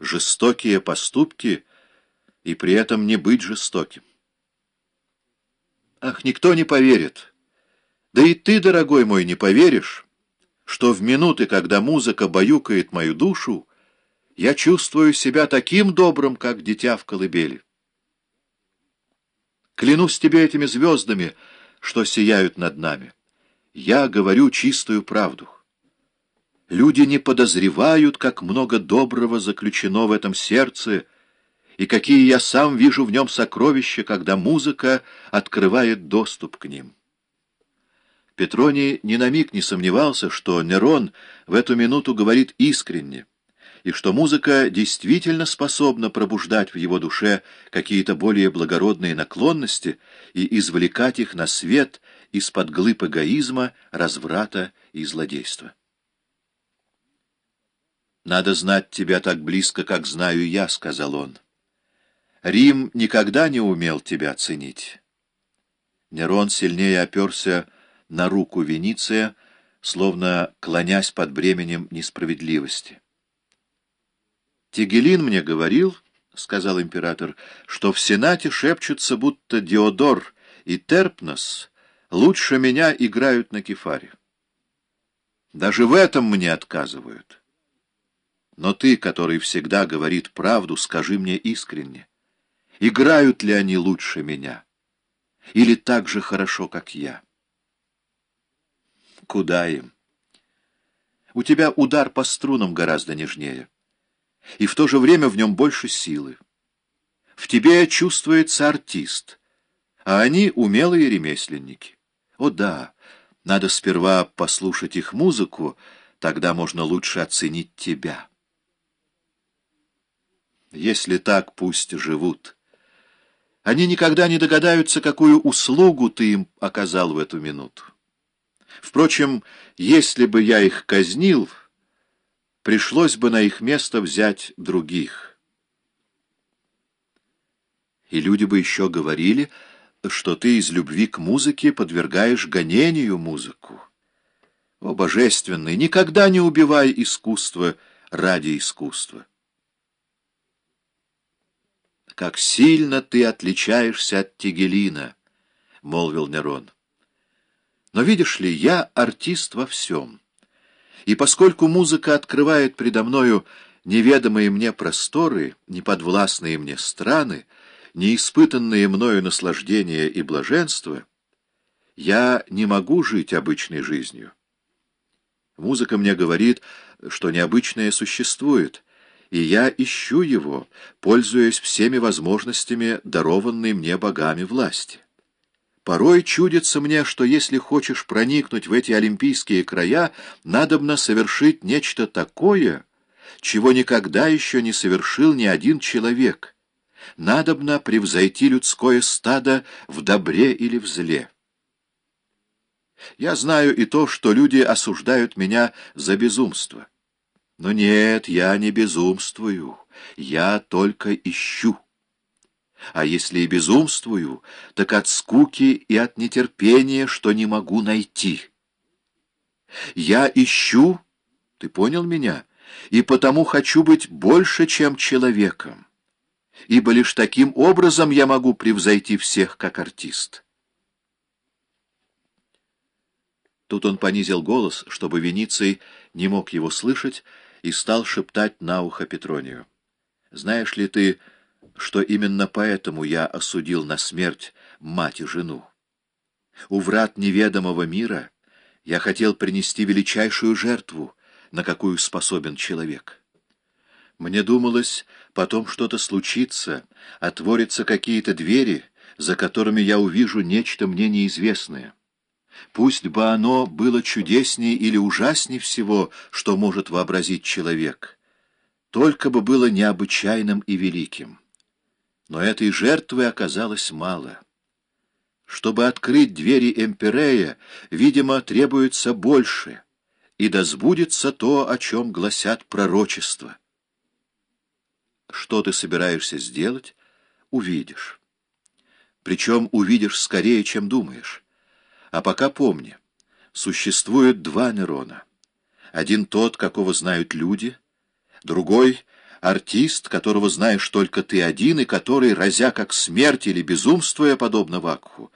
жестокие поступки и при этом не быть жестоким. Ах, никто не поверит. Да и ты, дорогой мой, не поверишь, что в минуты, когда музыка баюкает мою душу, я чувствую себя таким добрым, как дитя в колыбели. Клянусь тебе этими звездами, что сияют над нами. Я говорю чистую правду. Люди не подозревают, как много доброго заключено в этом сердце, и какие я сам вижу в нем сокровища, когда музыка открывает доступ к ним. Петроний ни на миг не сомневался, что Нерон в эту минуту говорит искренне, и что музыка действительно способна пробуждать в его душе какие-то более благородные наклонности и извлекать их на свет из-под глыб эгоизма, разврата и злодейства. «Надо знать тебя так близко, как знаю я», — сказал он. «Рим никогда не умел тебя ценить». Нерон сильнее оперся на руку Вениция, словно клонясь под бременем несправедливости. «Тигелин мне говорил, — сказал император, — что в Сенате шепчутся, будто Диодор и Терпнос лучше меня играют на кефаре. Даже в этом мне отказывают». Но ты, который всегда говорит правду, скажи мне искренне, играют ли они лучше меня? Или так же хорошо, как я? Куда им? У тебя удар по струнам гораздо нежнее, и в то же время в нем больше силы. В тебе чувствуется артист, а они умелые ремесленники. О да, надо сперва послушать их музыку, тогда можно лучше оценить тебя». Если так, пусть живут. Они никогда не догадаются, какую услугу ты им оказал в эту минуту. Впрочем, если бы я их казнил, пришлось бы на их место взять других. И люди бы еще говорили, что ты из любви к музыке подвергаешь гонению музыку. О, божественный, никогда не убивай искусство ради искусства. «Как сильно ты отличаешься от Тигелина!» — молвил Нерон. «Но видишь ли, я артист во всем. И поскольку музыка открывает предо мною неведомые мне просторы, неподвластные мне страны, неиспытанные мною наслаждения и блаженства, я не могу жить обычной жизнью. Музыка мне говорит, что необычное существует — и я ищу его, пользуясь всеми возможностями, дарованной мне богами власти. Порой чудится мне, что если хочешь проникнуть в эти олимпийские края, надобно совершить нечто такое, чего никогда еще не совершил ни один человек. Надобно превзойти людское стадо в добре или в зле. Я знаю и то, что люди осуждают меня за безумство. Но нет, я не безумствую, я только ищу. А если и безумствую, так от скуки и от нетерпения, что не могу найти. Я ищу, ты понял меня, и потому хочу быть больше, чем человеком, ибо лишь таким образом я могу превзойти всех как артист. Тут он понизил голос, чтобы Вениций не мог его слышать, и стал шептать на ухо Петронию. «Знаешь ли ты, что именно поэтому я осудил на смерть мать и жену? У врат неведомого мира я хотел принести величайшую жертву, на какую способен человек. Мне думалось, потом что-то случится, отворятся какие-то двери, за которыми я увижу нечто мне неизвестное». Пусть бы оно было чудеснее или ужаснее всего, что может вообразить человек, только бы было необычайным и великим. Но этой жертвы оказалось мало. Чтобы открыть двери Эмпирея, видимо, требуется больше, и да сбудется то, о чем гласят пророчества. Что ты собираешься сделать, увидишь. Причем увидишь скорее, чем думаешь. А пока помни, существует два Нерона. Один тот, какого знают люди, другой артист, которого знаешь только ты один, и который, разя как смерть или безумствуя, подобно Вакху,